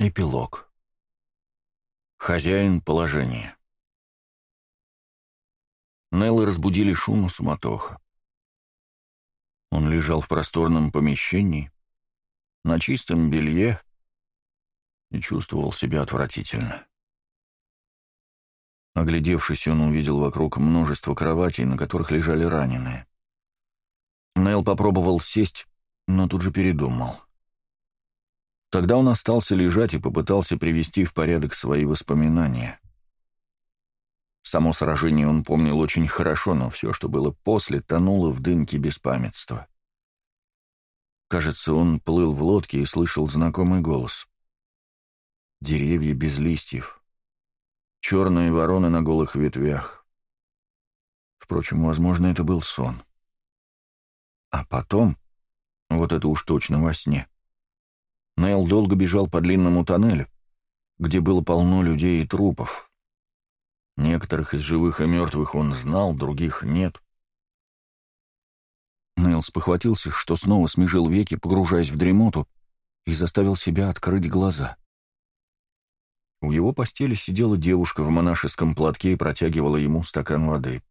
Эпилог. Хозяин положения. Нелла разбудили шум и суматоха. Он лежал в просторном помещении, на чистом белье и чувствовал себя отвратительно. Оглядевшись, он увидел вокруг множество кроватей, на которых лежали раненые. Нелл попробовал сесть, но тут же передумал — Тогда он остался лежать и попытался привести в порядок свои воспоминания. Само сражение он помнил очень хорошо, но все, что было после, тонуло в дымке беспамятства. Кажется, он плыл в лодке и слышал знакомый голос. Деревья без листьев. Черные вороны на голых ветвях. Впрочем, возможно, это был сон. А потом, вот это уж точно во сне, — Нейл долго бежал по длинному тоннелю, где было полно людей и трупов. Некоторых из живых и мертвых он знал, других нет. Нейл спохватился, что снова смежил веки, погружаясь в дремоту, и заставил себя открыть глаза. У его постели сидела девушка в монашеском платке и протягивала ему стакан воды.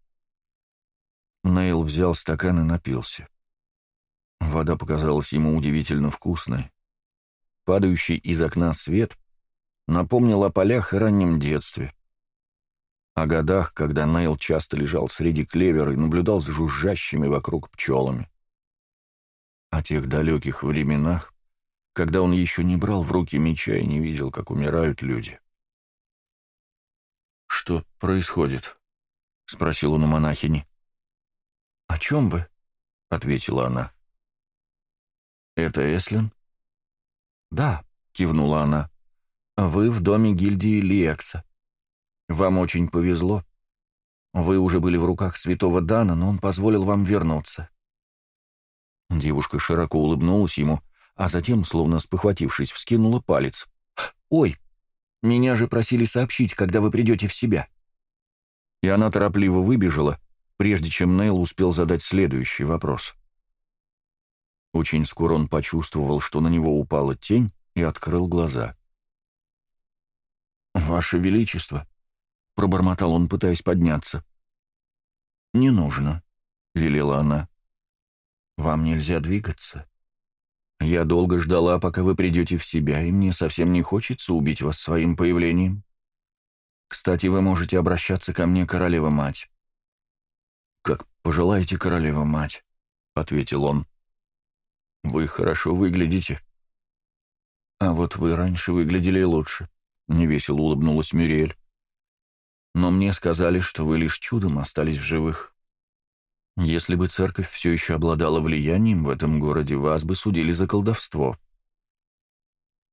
Нейл взял стакан и напился. Вода показалась ему удивительно вкусной. Падающий из окна свет напомнил о полях и раннем детстве. О годах, когда Нейл часто лежал среди клевера и наблюдал за жужжащими вокруг пчелами. О тех далеких временах, когда он еще не брал в руки меча и не видел, как умирают люди. «Что происходит?» — спросил он у монахини. «О чем вы?» — ответила она. «Это Эслин?» «Да», — кивнула она, — «вы в доме гильдии Лиекса. Вам очень повезло. Вы уже были в руках святого Дана, но он позволил вам вернуться». Девушка широко улыбнулась ему, а затем, словно спохватившись, вскинула палец. «Ой, меня же просили сообщить, когда вы придете в себя». И она торопливо выбежала, прежде чем Нейл успел задать следующий вопрос. Очень скоро он почувствовал, что на него упала тень, и открыл глаза. «Ваше Величество!» — пробормотал он, пытаясь подняться. «Не нужно», — велела она. «Вам нельзя двигаться. Я долго ждала, пока вы придете в себя, и мне совсем не хочется убить вас своим появлением. Кстати, вы можете обращаться ко мне, королева-мать». «Как пожелаете, королева-мать», — ответил он. «Вы хорошо выглядите». «А вот вы раньше выглядели лучше», — невесело улыбнулась Мириэль. «Но мне сказали, что вы лишь чудом остались в живых. Если бы церковь все еще обладала влиянием в этом городе, вас бы судили за колдовство».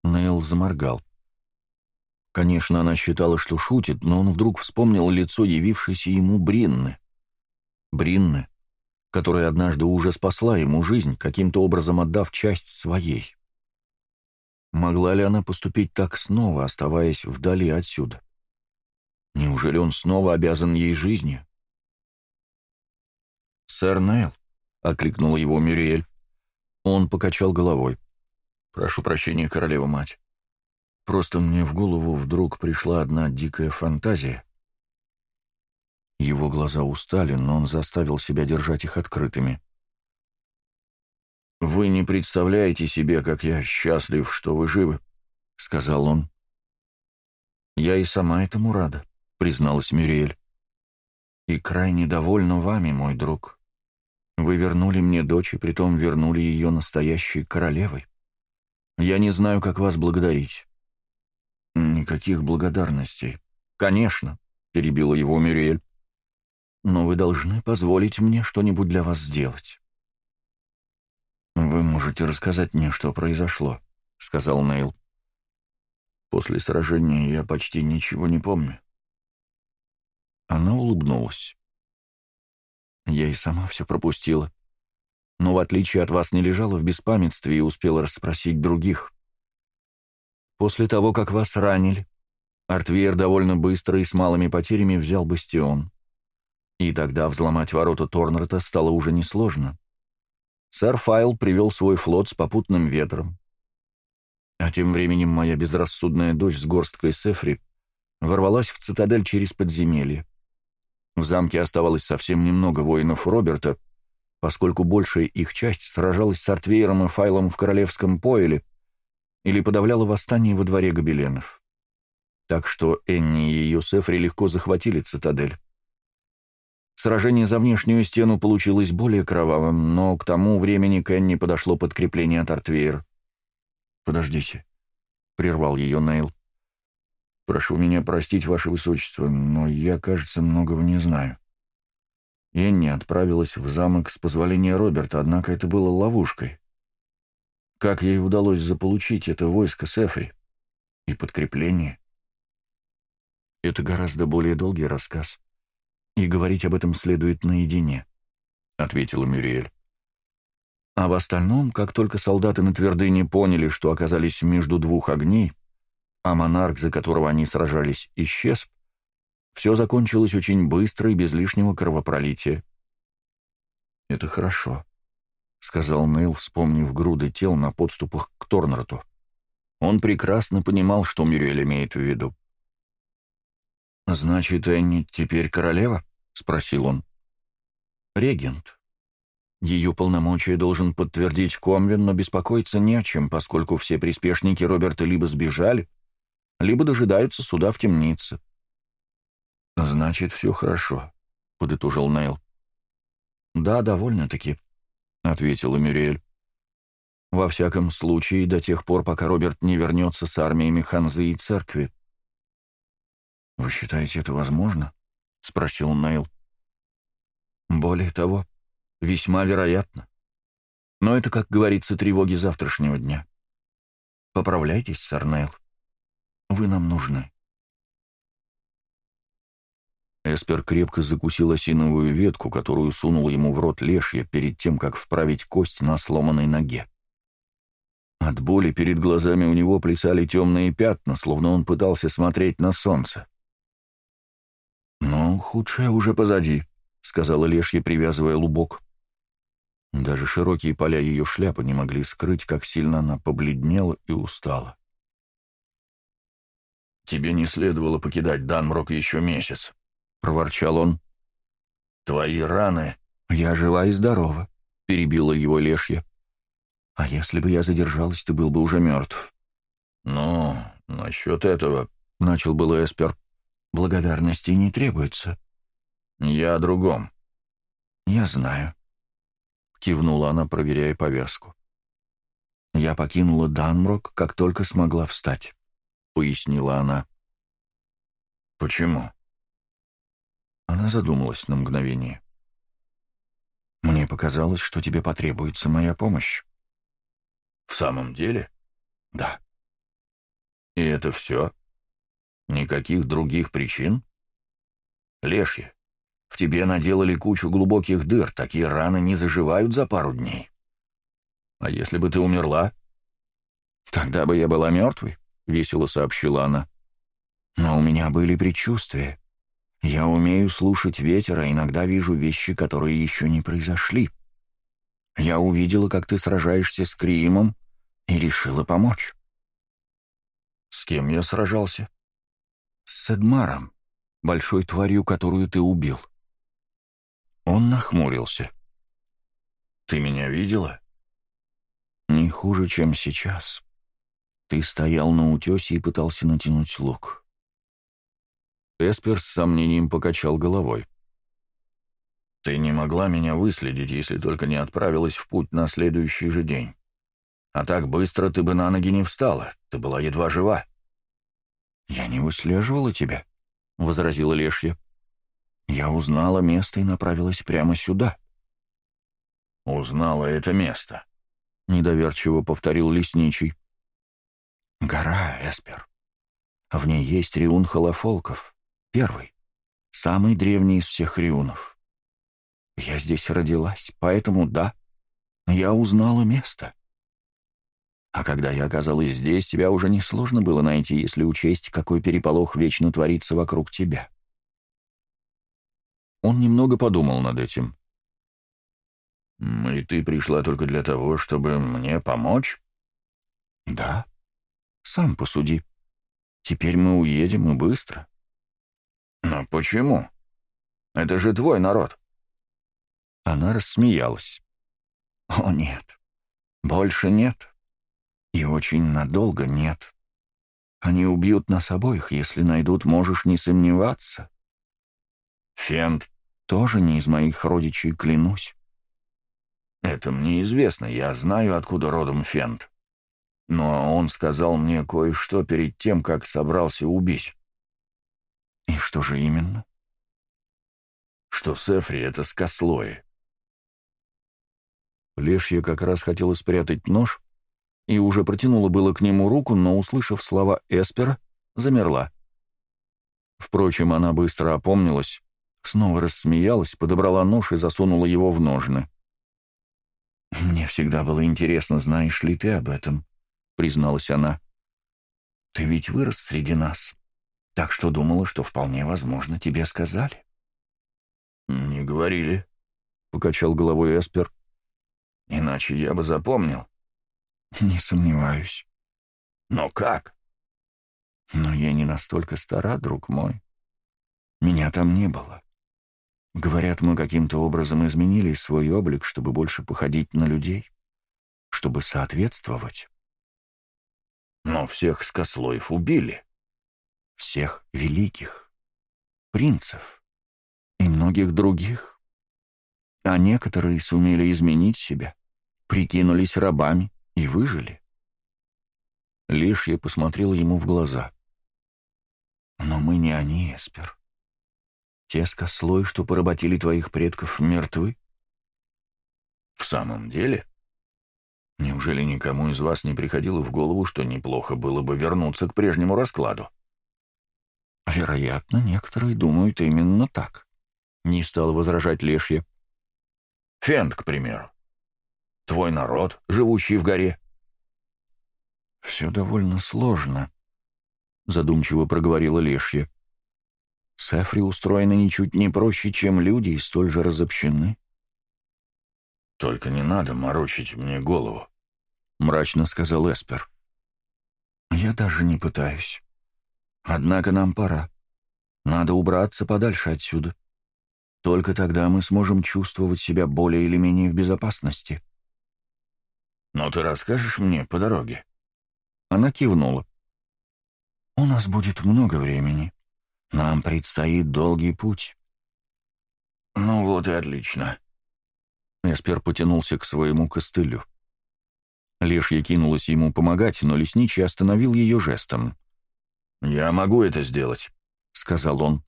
Нейл заморгал. Конечно, она считала, что шутит, но он вдруг вспомнил лицо явившейся ему Бринны. Бринны, которая однажды уже спасла ему жизнь, каким-то образом отдав часть своей. Могла ли она поступить так снова, оставаясь вдали отсюда? Неужели он снова обязан ей жизни «Сэр Нейл», — окликнула его Мюриэль. Он покачал головой. «Прошу прощения, королева-мать. Просто мне в голову вдруг пришла одна дикая фантазия, его глаза устали, но он заставил себя держать их открытыми. «Вы не представляете себе, как я счастлив, что вы живы», — сказал он. «Я и сама этому рада», — призналась Мириэль. «И крайне довольна вами, мой друг. Вы вернули мне дочь, и притом вернули ее настоящей королевой. Я не знаю, как вас благодарить». «Никаких благодарностей». «Конечно», — перебила его Мириэль но вы должны позволить мне что-нибудь для вас сделать». «Вы можете рассказать мне, что произошло», — сказал Нейл. «После сражения я почти ничего не помню». Она улыбнулась. «Я и сама все пропустила. Но, в отличие от вас, не лежала в беспамятстве и успела расспросить других. После того, как вас ранили, Артвейер довольно быстро и с малыми потерями взял бастион» и тогда взломать ворота Торнерта стало уже несложно. Сэр Файл привел свой флот с попутным ветром. А тем временем моя безрассудная дочь с горсткой Сефри ворвалась в цитадель через подземелье. В замке оставалось совсем немного воинов Роберта, поскольку большая их часть сражалась с Артвейером и Файлом в Королевском Поэле или подавляла восстание во дворе гобеленов. Так что Энни и ее Сефри легко захватили цитадель. Сражение за внешнюю стену получилось более кровавым, но к тому времени к Энни подошло подкрепление от Артвейр. «Подождите», — прервал ее Нейл. «Прошу меня простить, Ваше Высочество, но я, кажется, многого не знаю». Энни отправилась в замок с позволения Роберта, однако это было ловушкой. Как ей удалось заполучить это войско Сефри и подкрепление? Это гораздо более долгий рассказ. «И говорить об этом следует наедине», — ответила Мюриэль. А в остальном, как только солдаты на твердыне поняли, что оказались между двух огней, а монарх, за которого они сражались, исчез, все закончилось очень быстро и без лишнего кровопролития. «Это хорошо», — сказал Нейл, вспомнив груды тел на подступах к Торнарту. Он прекрасно понимал, что Мюрель имеет в виду. «Значит, Энни теперь королева?» — спросил он. «Регент. Ее полномочия должен подтвердить Комвин, но беспокоиться не о чем, поскольку все приспешники Роберта либо сбежали, либо дожидаются суда в темнице». «Значит, все хорошо», — подытожил Нейл. «Да, довольно-таки», — ответила Мюриэль. «Во всяком случае, до тех пор, пока Роберт не вернется с армиями Ханзы и церкви». «Вы считаете это возможно?» — спросил Нейл. «Более того, весьма вероятно. Но это, как говорится, тревоги завтрашнего дня. Поправляйтесь, сэр Нейл. Вы нам нужны». Эспер крепко закусил осиновую ветку, которую сунул ему в рот лешья перед тем, как вправить кость на сломанной ноге. От боли перед глазами у него плясали темные пятна, словно он пытался смотреть на солнце худшее уже позади», — сказала Лешья, привязывая лубок. Даже широкие поля ее шляпы не могли скрыть, как сильно она побледнела и устала. «Тебе не следовало покидать Данмрок еще месяц», — проворчал он. «Твои раны...» «Я жива и здорова», — перебила его Лешья. «А если бы я задержалась, ты был бы уже мертв». «Ну, насчет этого...» — начал было Эспер. Благодарности не требуется. Я о другом. Я знаю. Кивнула она, проверяя повязку. Я покинула Данмрок, как только смогла встать, пояснила она. Почему? Она задумалась на мгновение. Мне показалось, что тебе потребуется моя помощь. В самом деле? Да. И это все? Никаких других причин? Лешья, в тебе наделали кучу глубоких дыр, такие раны не заживают за пару дней. А если бы ты умерла? Тогда бы я была мертвой, — весело сообщила она. Но у меня были предчувствия. Я умею слушать ветер, а иногда вижу вещи, которые еще не произошли. Я увидела, как ты сражаешься с Криимом, и решила помочь. С кем я сражался? с Эдмаром, большой тварью, которую ты убил». Он нахмурился. «Ты меня видела?» «Не хуже, чем сейчас. Ты стоял на утесе и пытался натянуть лук». Эспер с сомнением покачал головой. «Ты не могла меня выследить, если только не отправилась в путь на следующий же день. А так быстро ты бы на ноги не встала, ты была едва жива». «Я не выслеживала тебя», — возразила Лешья. «Я узнала место и направилась прямо сюда». «Узнала это место», — недоверчиво повторил лесничий. «Гора, Эспер. В ней есть Риун Холофолков, первый, самый древний из всех Риунов. Я здесь родилась, поэтому да, я узнала место. А когда я оказалась здесь, тебя уже несложно было найти, если учесть, какой переполох вечно творится вокруг тебя. Он немного подумал над этим. «И ты пришла только для того, чтобы мне помочь?» «Да. Сам посуди. Теперь мы уедем и быстро». «Но почему? Это же твой народ». Она рассмеялась. «О, нет. Больше нет». И очень надолго нет. Они убьют нас обоих, если найдут, можешь не сомневаться. Фент тоже не из моих родичей, клянусь. Это мне известно, я знаю, откуда родом Фент. Но он сказал мне кое-что перед тем, как собрался убить. И что же именно? Что Сефри — это скослое. Лешья как раз хотела спрятать нож, и уже протянула было к нему руку, но, услышав слова Эспера, замерла. Впрочем, она быстро опомнилась, снова рассмеялась, подобрала нож и засунула его в ножны. «Мне всегда было интересно, знаешь ли ты об этом», — призналась она. «Ты ведь вырос среди нас, так что думала, что вполне возможно тебе сказали». «Не говорили», — покачал головой Эспер. «Иначе я бы запомнил». Не сомневаюсь. Но как? Но я не настолько стара, друг мой. Меня там не было. Говорят, мы каким-то образом изменили свой облик, чтобы больше походить на людей, чтобы соответствовать. Но всех скослоев убили. Всех великих, принцев и многих других. А некоторые сумели изменить себя, прикинулись рабами, и выжили. Лишь я посмотрел ему в глаза. Но мы не они, Эспер. Те скослой, что поработили твоих предков, мертвы. В самом деле? Неужели никому из вас не приходило в голову, что неплохо было бы вернуться к прежнему раскладу? Вероятно, некоторые думают именно так. Не стал возражать Лешья. Фент, к примеру твой народ, живущий в горе?» «Все довольно сложно», — задумчиво проговорила Лешья. «Сафри устроены ничуть не проще, чем люди, и столь же разобщены». «Только не надо морочить мне голову», — мрачно сказал Эспер. «Я даже не пытаюсь. Однако нам пора. Надо убраться подальше отсюда. Только тогда мы сможем чувствовать себя более или менее в безопасности». Но ты расскажешь мне по дороге?» Она кивнула. «У нас будет много времени. Нам предстоит долгий путь». «Ну вот и отлично». Эспер потянулся к своему костылю. Лешья кинулась ему помогать, но лесничий остановил ее жестом. «Я могу это сделать», — сказал он.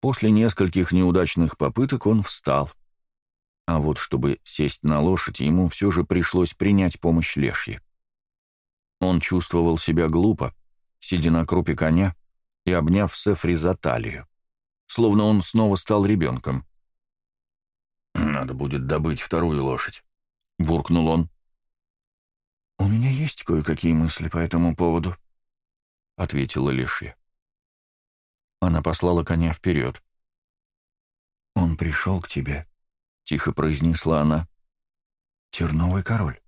После нескольких неудачных попыток он встал. А вот чтобы сесть на лошадь, ему все же пришлось принять помощь лешье. Он чувствовал себя глупо, сидя на крупе коня и обняв Сефри за талию, словно он снова стал ребенком. «Надо будет добыть вторую лошадь», — буркнул он. «У меня есть кое-какие мысли по этому поводу», — ответила Лешья. Она послала коня вперед. «Он пришел к тебе», — тихо произнесла она. «Терновый король?»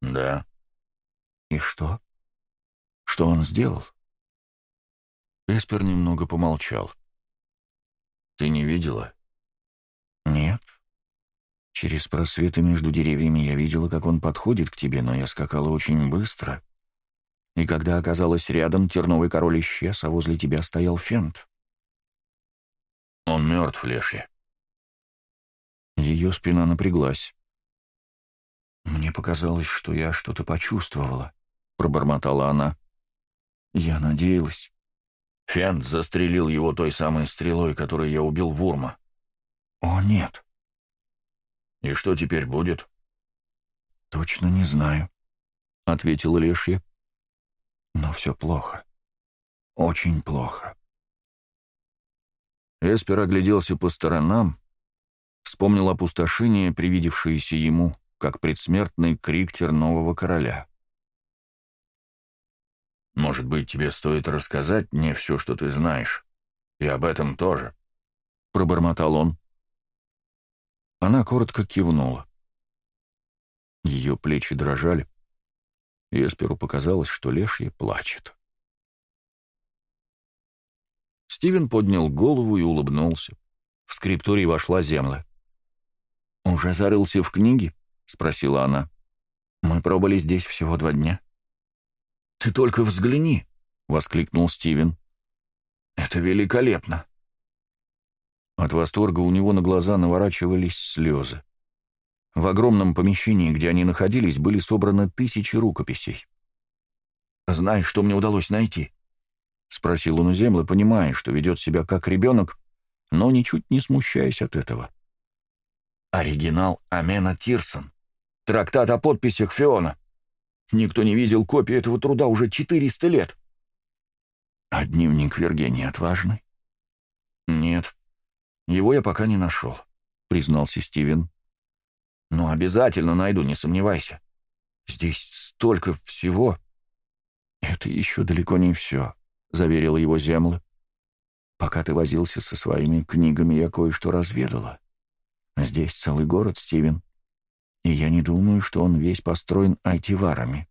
«Да». «И что? Что он сделал?» Эспер немного помолчал. «Ты не видела?» «Нет. Через просветы между деревьями я видела, как он подходит к тебе, но я скакала очень быстро. И когда оказалась рядом, терновый король исчез, а возле тебя стоял Фент». «Он мертв, Лешья», ее спина напряглась. «Мне показалось, что я что-то почувствовала», — пробормотала она. «Я надеялась». Фент застрелил его той самой стрелой, которой я убил Вурма. «О, нет». «И что теперь будет?» «Точно не знаю», — ответил Лешья. «Но все плохо. Очень плохо». Эспер огляделся по сторонам, вспомнил опустошение, привидевшееся ему, как предсмертный крик тернового короля. «Может быть, тебе стоит рассказать мне все, что ты знаешь, и об этом тоже», — пробормотал он. Она коротко кивнула. Ее плечи дрожали. Есперу показалось, что Лешья плачет. Стивен поднял голову и улыбнулся. В скрипторий вошла земля. «Уже зарылся в книги?» — спросила она. «Мы пробыли здесь всего два дня». «Ты только взгляни!» — воскликнул Стивен. «Это великолепно!» От восторга у него на глаза наворачивались слезы. В огромном помещении, где они находились, были собраны тысячи рукописей. «Знаешь, что мне удалось найти?» — спросил он у земли, понимая, что ведет себя как ребенок, но ничуть не смущаясь от этого. Оригинал Амена Тирсон. Трактат о подписях Фиона. Никто не видел копии этого труда уже 400 лет. А дневник Вергения отважный? Нет, его я пока не нашел, признался Стивен. Но обязательно найду, не сомневайся. Здесь столько всего. Это еще далеко не все, заверила его Земля. Пока ты возился со своими книгами, я кое-что разведала. Здесь целый город, Стивен. И я не думаю, что он весь построен айтиварами.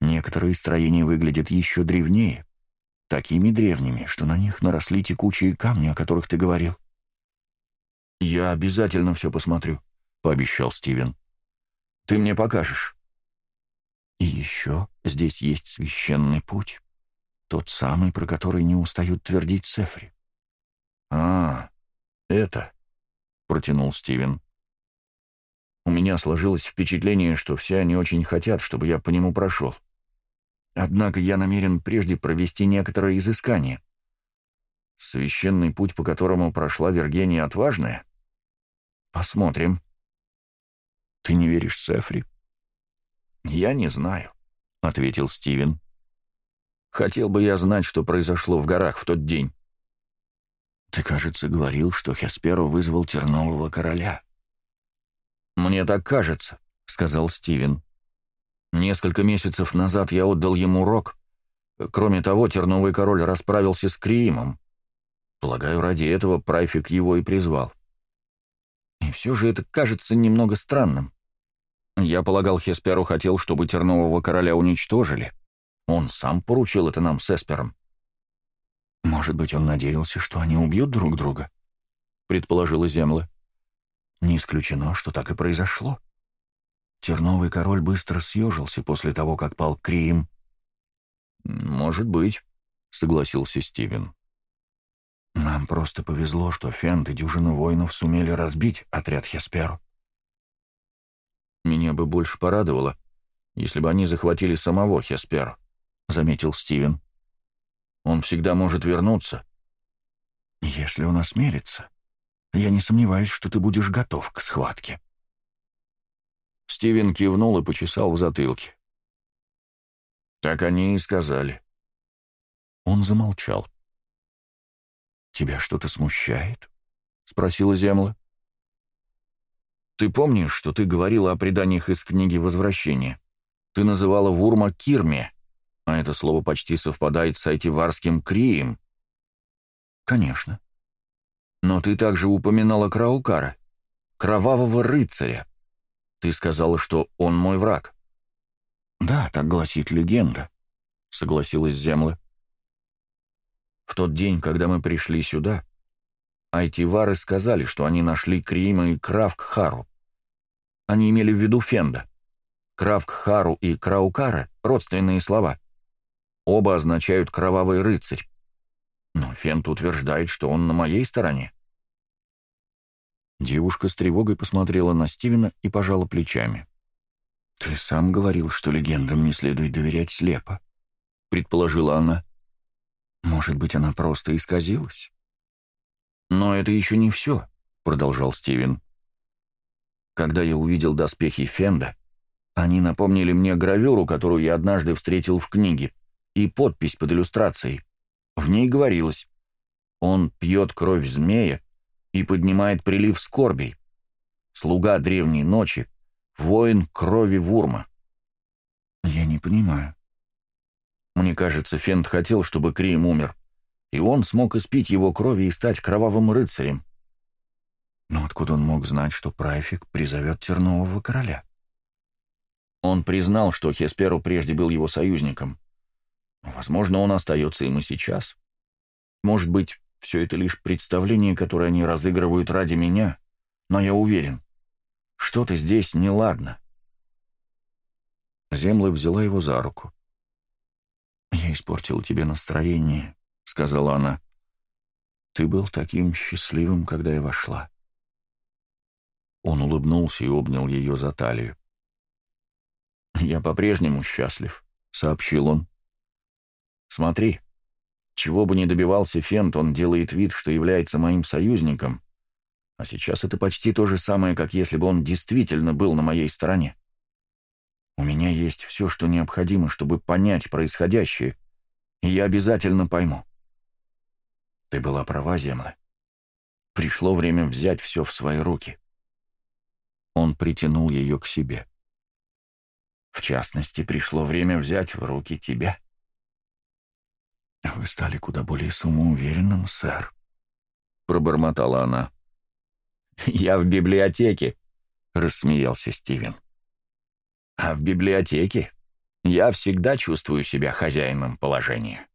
Некоторые строения выглядят еще древнее, такими древними, что на них наросли текучие камни, о которых ты говорил. «Я обязательно все посмотрю», — пообещал Стивен. «Ты мне покажешь». «И еще здесь есть священный путь, тот самый, про который не устают твердить Сефри. «А, это...» — протянул Стивен. «У меня сложилось впечатление, что все они очень хотят, чтобы я по нему прошел. Однако я намерен прежде провести некоторое изыскание. Священный путь, по которому прошла Вергения Отважная? Посмотрим». «Ты не веришь Сефри?» «Я не знаю», — ответил Стивен. «Хотел бы я знать, что произошло в горах в тот день». Ты, кажется, говорил, что Хесперу вызвал Тернового короля. «Мне так кажется», — сказал Стивен. «Несколько месяцев назад я отдал ему урок. Кроме того, Терновый король расправился с Криимом. Полагаю, ради этого Прайфик его и призвал. И все же это кажется немного странным. Я полагал, Хесперу хотел, чтобы Тернового короля уничтожили. Он сам поручил это нам с Эспером. «Может быть, он надеялся, что они убьют друг друга?» — предположила Земла. «Не исключено, что так и произошло». Терновый король быстро съежился после того, как пал Крим. «Может быть», — согласился Стивен. «Нам просто повезло, что Фент и дюжина воинов сумели разбить отряд Хесперу». «Меня бы больше порадовало, если бы они захватили самого Хесперу, — заметил Стивен. Он всегда может вернуться». «Если он осмелится, я не сомневаюсь, что ты будешь готов к схватке». Стивен кивнул и почесал в затылке. «Так они и сказали». Он замолчал. «Тебя что-то смущает?» — спросила Земла. «Ты помнишь, что ты говорила о преданиях из книги «Возвращение»? Ты называла Вурма Кирме, а это слово почти совпадает с айтиварским «крием». «Конечно. Но ты также упоминала Краукара, кровавого рыцаря. Ты сказала, что он мой враг». «Да, так гласит легенда», — согласилась Земля. «В тот день, когда мы пришли сюда, айтивары сказали, что они нашли Крима и Кравкхару. Они имели в виду Фенда. Кравкхару и Краукара — родственные слова. Оба означают «кровавый рыцарь». Но Фент утверждает, что он на моей стороне. Девушка с тревогой посмотрела на Стивена и пожала плечами. «Ты сам говорил, что легендам не следует доверять слепо», — предположила она. «Может быть, она просто исказилась?» «Но это еще не все», — продолжал Стивен. «Когда я увидел доспехи Фенда, они напомнили мне гравюру, которую я однажды встретил в книге и подпись под иллюстрацией. В ней говорилось «Он пьет кровь змея и поднимает прилив скорбей. Слуга древней ночи, воин крови Вурма». «Я не понимаю». Мне кажется, Фент хотел, чтобы Крим умер, и он смог испить его крови и стать кровавым рыцарем. Но откуда он мог знать, что Прайфик призовет Тернового короля? Он признал, что Хесперу прежде был его союзником. Возможно, он остается им и сейчас. Может быть, все это лишь представление, которое они разыгрывают ради меня, но я уверен, что-то здесь неладно. Земла взяла его за руку. «Я испортил тебе настроение», — сказала она. «Ты был таким счастливым, когда я вошла». Он улыбнулся и обнял ее за талию. «Я по-прежнему счастлив», — сообщил он. Смотри, чего бы ни добивался Фент, он делает вид, что является моим союзником. А сейчас это почти то же самое, как если бы он действительно был на моей стороне. У меня есть все, что необходимо, чтобы понять происходящее, и я обязательно пойму. Ты была права, Земля. Пришло время взять все в свои руки. Он притянул ее к себе. В частности, пришло время взять в руки тебя. А «Вы стали куда более самоуверенным, сэр», — пробормотала она. «Я в библиотеке», — рассмеялся Стивен. «А в библиотеке я всегда чувствую себя хозяином положения».